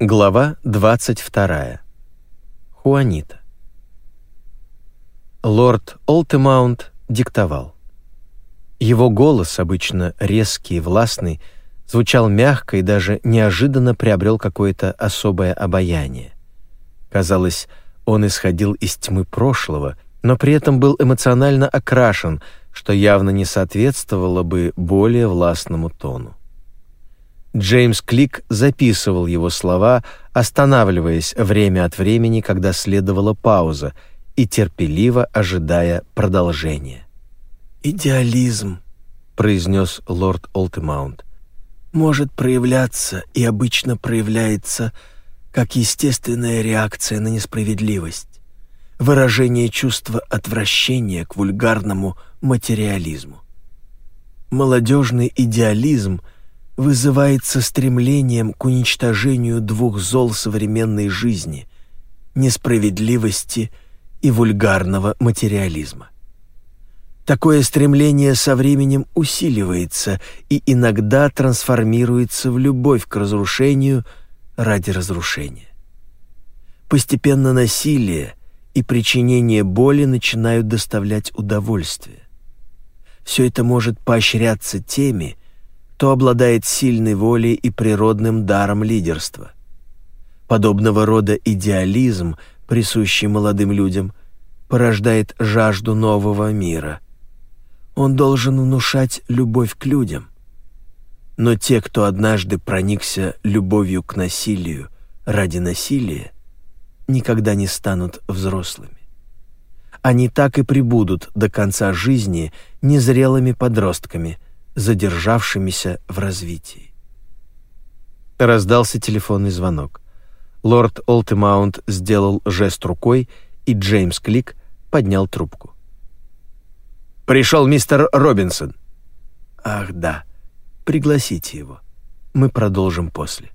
Глава 22. Хуанита. Лорд Олтемаунт диктовал. Его голос, обычно резкий и властный, звучал мягко и даже неожиданно приобрел какое-то особое обаяние. Казалось, он исходил из тьмы прошлого, но при этом был эмоционально окрашен, что явно не соответствовало бы более властному тону. Джеймс Клик записывал его слова, останавливаясь время от времени, когда следовала пауза, и терпеливо ожидая продолжения. «Идеализм», — произнес лорд Олтемаунт, «может проявляться и обычно проявляется как естественная реакция на несправедливость, выражение чувства отвращения к вульгарному материализму. Молодежный идеализм — вызывается стремлением к уничтожению двух зол современной жизни — несправедливости и вульгарного материализма. Такое стремление со временем усиливается и иногда трансформируется в любовь к разрушению ради разрушения. Постепенно насилие и причинение боли начинают доставлять удовольствие. Все это может поощряться теми, кто обладает сильной волей и природным даром лидерства. Подобного рода идеализм, присущий молодым людям, порождает жажду нового мира. Он должен внушать любовь к людям. Но те, кто однажды проникся любовью к насилию ради насилия, никогда не станут взрослыми. Они так и пребудут до конца жизни незрелыми подростками – задержавшимися в развитии. Раздался телефонный звонок. Лорд Олтемаунт сделал жест рукой, и Джеймс Клик поднял трубку. «Пришел мистер Робинсон». «Ах, да. Пригласите его. Мы продолжим после».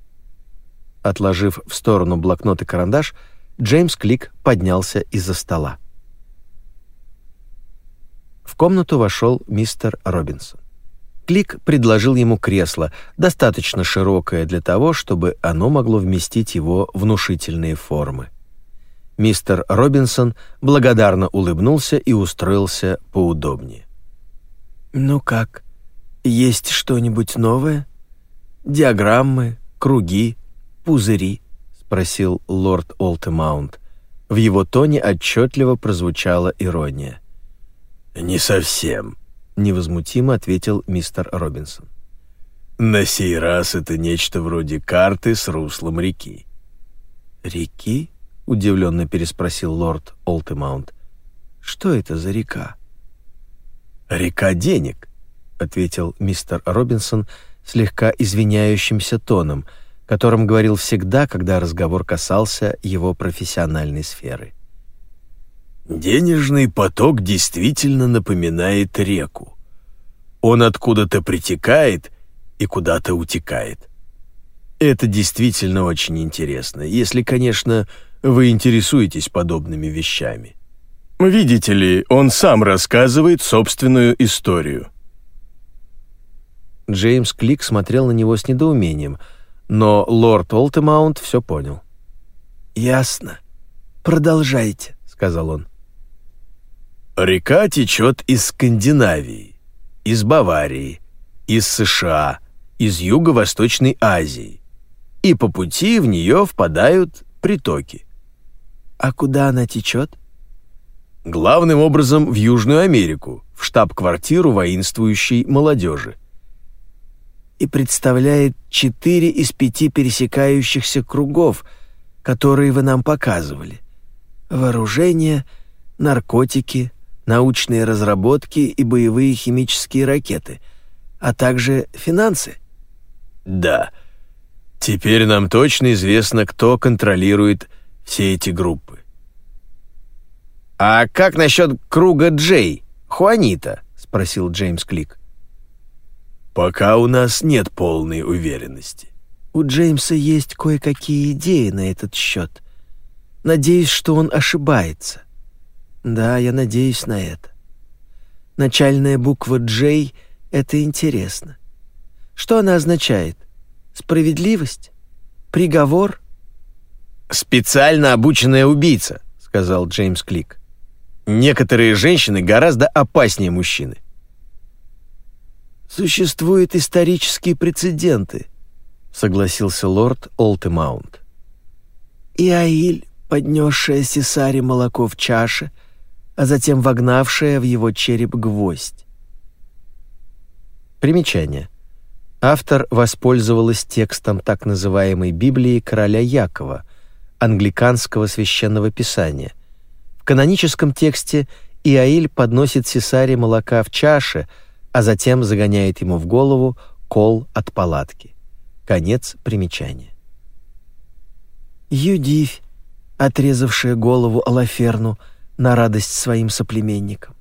Отложив в сторону блокнот и карандаш, Джеймс Клик поднялся из-за стола. В комнату вошел мистер Робинсон. Клик предложил ему кресло, достаточно широкое для того, чтобы оно могло вместить его внушительные формы. Мистер Робинсон благодарно улыбнулся и устроился поудобнее. «Ну как, есть что-нибудь новое? Диаграммы, круги, пузыри?» — спросил лорд Олтемаунт. В его тоне отчетливо прозвучала ирония. «Не совсем», — невозмутимо ответил мистер Робинсон. «На сей раз это нечто вроде карты с руслом реки». «Реки?» — удивленно переспросил лорд Олтемаунт. «Что это за река?» «Река денег», — ответил мистер Робинсон слегка извиняющимся тоном, которым говорил всегда, когда разговор касался его профессиональной сферы. Денежный поток действительно напоминает реку. Он откуда-то притекает и куда-то утекает. Это действительно очень интересно, если, конечно, вы интересуетесь подобными вещами. Видите ли, он сам рассказывает собственную историю. Джеймс Клик смотрел на него с недоумением, но лорд Олтемаунт все понял. «Ясно. Продолжайте», — сказал он. Река течет из Скандинавии, из Баварии, из США, из Юго-Восточной Азии, и по пути в нее впадают притоки. А куда она течет? Главным образом в Южную Америку, в штаб-квартиру воинствующей молодежи. И представляет четыре из пяти пересекающихся кругов, которые вы нам показывали. Вооружение, наркотики, научные разработки и боевые химические ракеты, а также финансы. Да. Теперь нам точно известно, кто контролирует все эти группы. А как насчет круга Джей, Хуанита? спросил Джеймс Клик. Пока у нас нет полной уверенности. У Джеймса есть кое-какие идеи на этот счет. Надеюсь, что он ошибается. Да, я надеюсь на это. Начальная буква «J» — это интересно. Что она означает? Справедливость? Приговор? «Специально обученная убийца», — сказал Джеймс Клик. «Некоторые женщины гораздо опаснее мужчины». «Существуют исторические прецеденты», — согласился лорд Олтемаунт. «И Аиль, поднесшая Сесаре молоко в чаше, а затем вогнавшая в его череп гвоздь». Примечание. Автор воспользовалась текстом так называемой Библии короля Якова, англиканского священного писания. В каноническом тексте Иаиль подносит Сесаре молока в чаше, а затем загоняет ему в голову кол от палатки. Конец примечания. Юдивь, отрезавшая голову Алаферну на радость своим соплеменникам.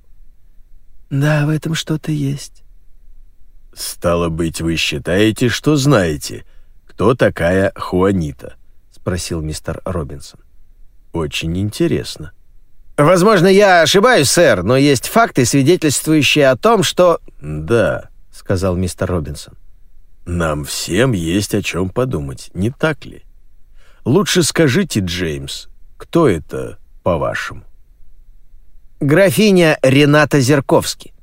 Да, в этом что-то есть. «Стало быть, вы считаете, что знаете, кто такая Хуанита?» — спросил мистер Робинсон. «Очень интересно». «Возможно, я ошибаюсь, сэр, но есть факты, свидетельствующие о том, что...» «Да», — сказал мистер Робинсон. «Нам всем есть о чем подумать, не так ли? Лучше скажите, Джеймс, кто это, по-вашему?» «Графиня Рената Зерковски».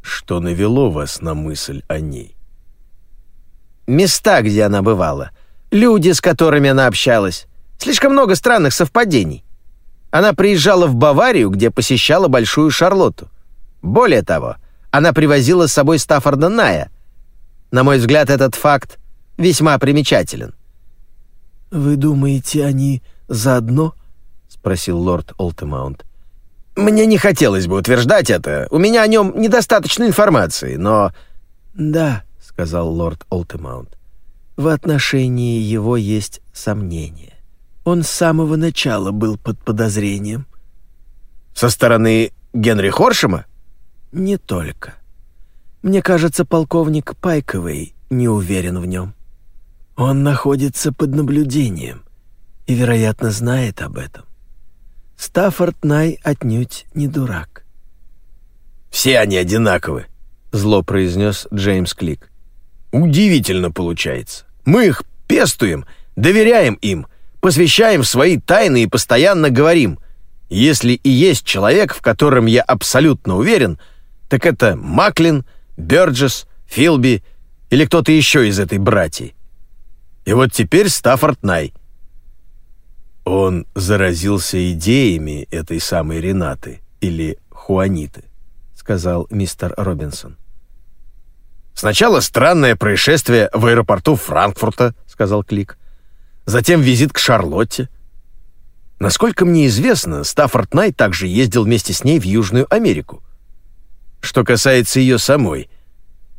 Что навело вас на мысль о ней? Места, где она бывала, люди, с которыми она общалась. Слишком много странных совпадений. Она приезжала в Баварию, где посещала Большую Шарлотту. Более того, она привозила с собой Стаффорда Ная. На мой взгляд, этот факт весьма примечателен. «Вы думаете, они заодно?» — спросил лорд Олтемаунт. Мне не хотелось бы утверждать это. У меня о нем недостаточно информации, но да, сказал лорд Олтемаунт. В отношении его есть сомнения. Он с самого начала был под подозрением. Со стороны Генри Хоршема? Не только. Мне кажется, полковник Пайковый не уверен в нем. Он находится под наблюдением и, вероятно, знает об этом. Стаффорд Най отнюдь не дурак. «Все они одинаковы», — зло произнес Джеймс Клик. «Удивительно получается. Мы их пестуем, доверяем им, посвящаем свои тайны и постоянно говорим, если и есть человек, в котором я абсолютно уверен, так это Маклин, Бёрджес, Филби или кто-то еще из этой братьи. И вот теперь Стаффорд Най — он заразился идеями этой самой Ренаты или Хуаниты, сказал мистер Робинсон. Сначала странное происшествие в аэропорту Франкфурта, сказал Клик. Затем визит к Шарлотте. Насколько мне известно, Стаффорд Най также ездил вместе с ней в Южную Америку. Что касается ее самой,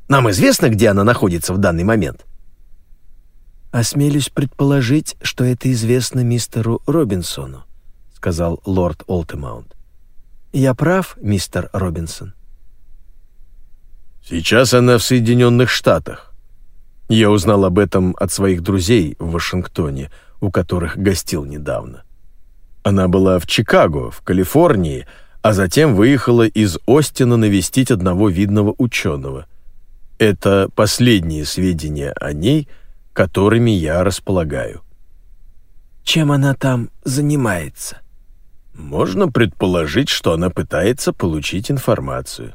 нам известно, где она находится в данный момент. «Осмелюсь предположить, что это известно мистеру Робинсону», — сказал лорд Олтемаунт. «Я прав, мистер Робинсон?» «Сейчас она в Соединенных Штатах. Я узнал об этом от своих друзей в Вашингтоне, у которых гостил недавно. Она была в Чикаго, в Калифорнии, а затем выехала из Остина навестить одного видного ученого. Это последние сведения о ней — которыми я располагаю. Чем она там занимается? Можно предположить, что она пытается получить информацию,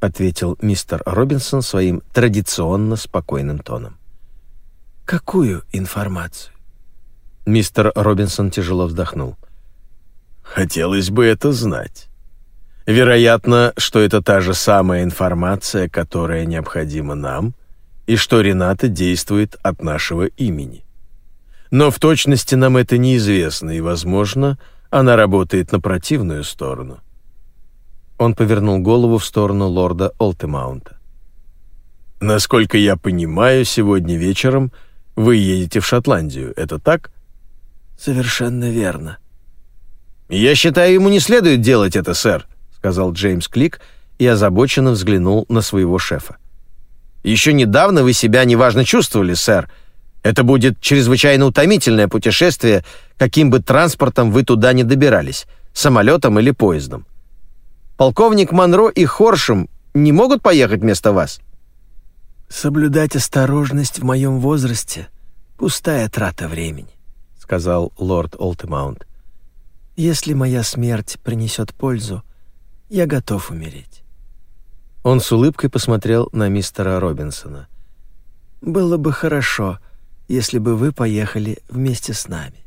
ответил мистер Робинсон своим традиционно спокойным тоном. Какую информацию? Мистер Робинсон тяжело вздохнул. Хотелось бы это знать. Вероятно, что это та же самая информация, которая необходима нам, и что Рената действует от нашего имени. Но в точности нам это неизвестно, и, возможно, она работает на противную сторону. Он повернул голову в сторону лорда Олтемаунта. «Насколько я понимаю, сегодня вечером вы едете в Шотландию, это так?» «Совершенно верно». «Я считаю, ему не следует делать это, сэр», — сказал Джеймс Клик и озабоченно взглянул на своего шефа. Еще недавно вы себя неважно чувствовали, сэр. Это будет чрезвычайно утомительное путешествие, каким бы транспортом вы туда не добирались, самолетом или поездом. Полковник Монро и Хоршем не могут поехать вместо вас? Соблюдать осторожность в моем возрасте — пустая трата времени, — сказал лорд Олтемаунт. «Если моя смерть принесет пользу, я готов умереть». Он с улыбкой посмотрел на мистера Робинсона. «Было бы хорошо, если бы вы поехали вместе с нами».